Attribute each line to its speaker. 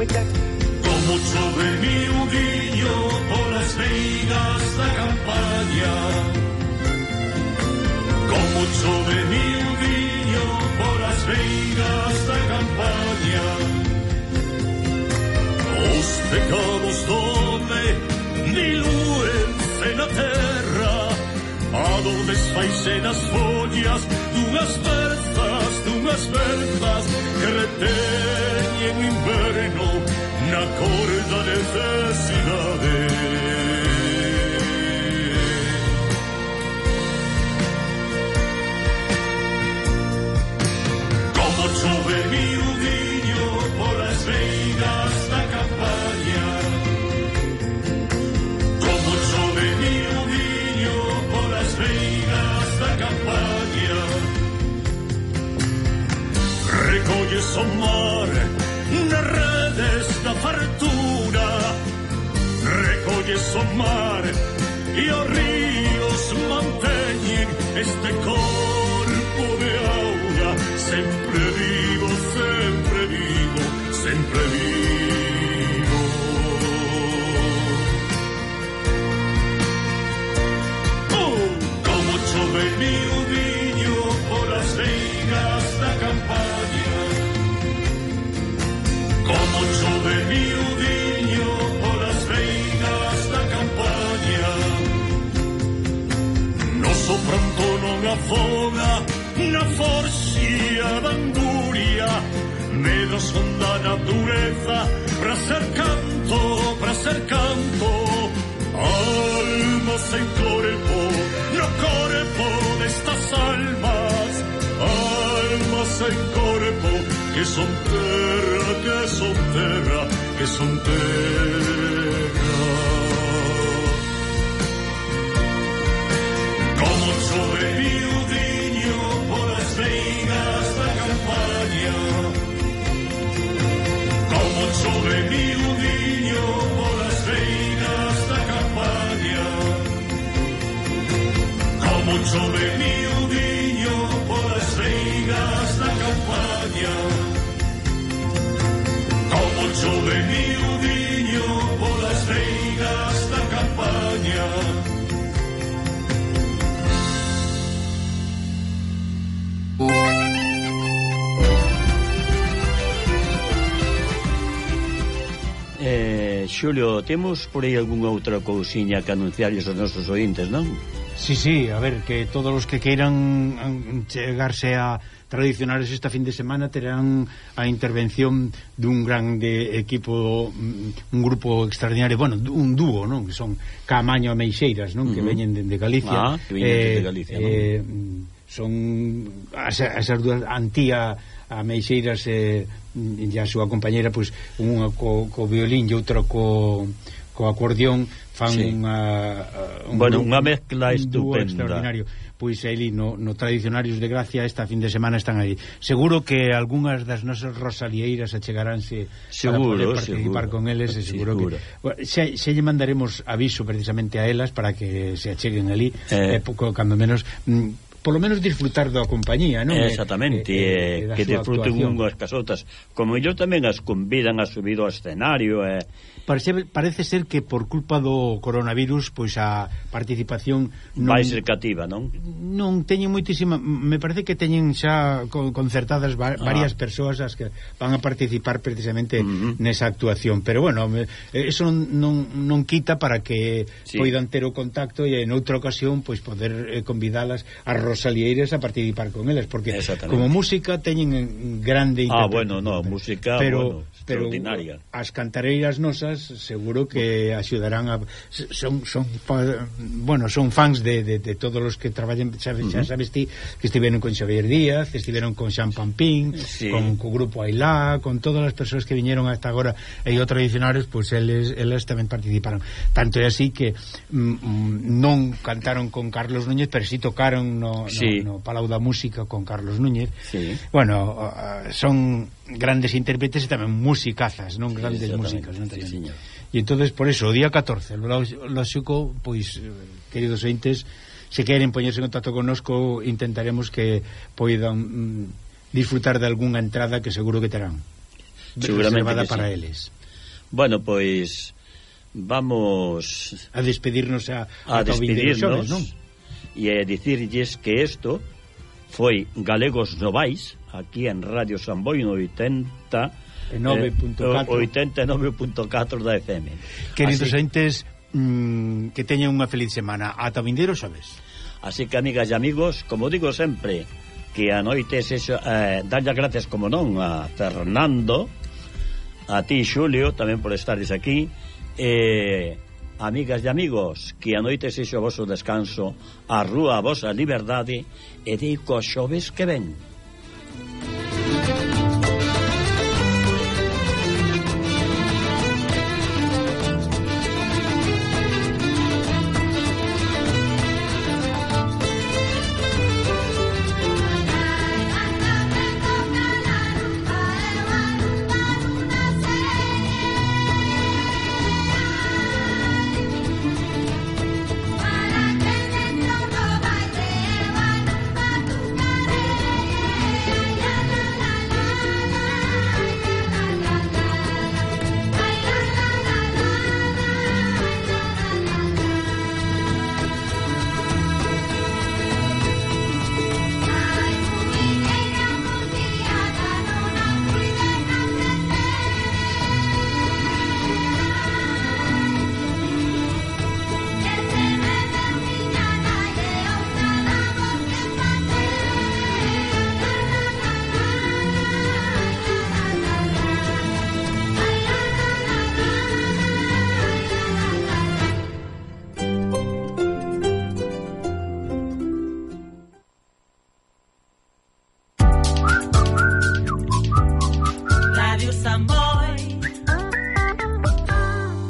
Speaker 1: cuenta.
Speaker 2: Con mucho bemilguillo por las veigas da campaña. Con mucho bemilguillo por las veigas da campaña. Os pecados dome dilúense na terra. Adoles faixen nas follas dunhas berzas, dunhas berzas que retén. en invierno una corta necesidad. Sobrevivir un niño por las veídas la campaña. Como sobrevivir mi niño por las veídas la campaña. Recolle somar. desta fartura. Recolle somar e os ríos manteñen este corpo de auga sempre vivo. naturaleza para canto, para hacer canto. Almas en cuerpo, no cuerpo de estas almas. Almas en cuerpo que son tierra, que son tierra, que son tierra. oirás da campaña Como chove miudiño polas veigas da campaña
Speaker 3: Eh, Xulio, temos por aí algunha outra cousiña que anunciarles aos nosos ointes, non?
Speaker 4: Sí, sí, a ver, que todos os que queiran chegarse mm, a tradicionales esta fin de semana terán a intervención dun grande equipo, mm, un grupo extraordinario, bueno, un dúo, non? Que son Camaño e Meixeiras, non? Uh -huh. Que veñen dende Galicia.
Speaker 3: Ah, que veñen dende eh, Galicia, non?
Speaker 4: Eh, son as, as dúas antía a Meixeiras eh, e a súa compañeira, pois, unha co, co violín e outra co co acordeón fan
Speaker 3: sí.
Speaker 4: unha, eh, un,
Speaker 3: bueno, unha mezcla estupenda
Speaker 4: pois aí no, no Tradicionarios de Gracia esta fin de semana están aí seguro que algunhas das nosas rosalieiras achegaránse
Speaker 3: seguro,
Speaker 4: para poder participar
Speaker 3: seguro.
Speaker 4: con eles e seguro,
Speaker 3: seguro.
Speaker 4: que se, se lle mandaremos aviso precisamente a elas para que se acheguen ali
Speaker 3: eh.
Speaker 4: eh, pouco, cando menos mm, polo menos disfrutar da compañía, non?
Speaker 3: Exactamente,
Speaker 4: eh, eh, e
Speaker 3: que disfruten unhas casotas. Como ellos tamén as convidan a subir ao escenario, e...
Speaker 4: Parece, parece ser que por culpa do coronavirus, pois a participación non,
Speaker 3: vai ser cativa, non?
Speaker 4: Non teñen moitísima, me parece que teñen xa concertadas va,
Speaker 3: ah.
Speaker 4: varias persoas as que van a participar precisamente uh -huh. nesa actuación, pero bueno, eso non, non, non quita para que
Speaker 3: sí.
Speaker 4: poidan ter o contacto e en outra ocasión pois poder eh, convidalas a Rosalieiras a participar con eles porque como música teñen grande
Speaker 3: Ah, bueno, no, música
Speaker 4: pero,
Speaker 3: bueno,
Speaker 4: pero
Speaker 3: extraordinaria.
Speaker 4: As cantareiras nosas seguro que axudarán a son son fa, bueno, son fans de, de, de todos os que traballen, xa, xa sabes ti, que estiveron con Xavier Díaz, estiveron con Xan Pampín,
Speaker 3: sí.
Speaker 4: con co grupo Ailá, con todas as persoas que viñeron hasta agora e o tradicionarios, pois pues, eles eles tamén participaron. Tanto é así que mm, mm non cantaron con Carlos Núñez, pero si sí tocaron no
Speaker 3: sí.
Speaker 4: no, no Palau da Música con Carlos Núñez.
Speaker 3: Sí.
Speaker 4: Bueno, uh, son grandes intérpretes e tamén musicazas, non sí,
Speaker 3: grandes
Speaker 4: músicas, non tamén.
Speaker 3: Sí,
Speaker 4: e entonces por eso, o día 14, lógico, pois eh, queridos entes, se queren poñerse en contacto connosco, intentaremos que poidan mm, disfrutar de algunha entrada que seguro que terán.
Speaker 3: Seguramente que sí.
Speaker 4: para eles.
Speaker 3: Bueno, pois vamos
Speaker 4: a despedirnos a
Speaker 3: a,
Speaker 4: a
Speaker 3: despedirnos,
Speaker 4: xoves, non?
Speaker 3: e é dicirlles que isto foi Galegos Novais aquí en Radio San Boi no 80 89.4 89.4 da FM
Speaker 4: Queridos
Speaker 3: Así,
Speaker 4: entes mmm, que teñen unha feliz semana. Ata vindeiro sabes?
Speaker 3: Así que amigas e amigos, como digo sempre que a noite sexo, eh, darlle gracias como non a Fernando a ti Xulio tamén por estares aquí eh, amigas e amigos, que a noite sexa o vosso descanso, a rúa a vosa liberdade e deico xoves que ven.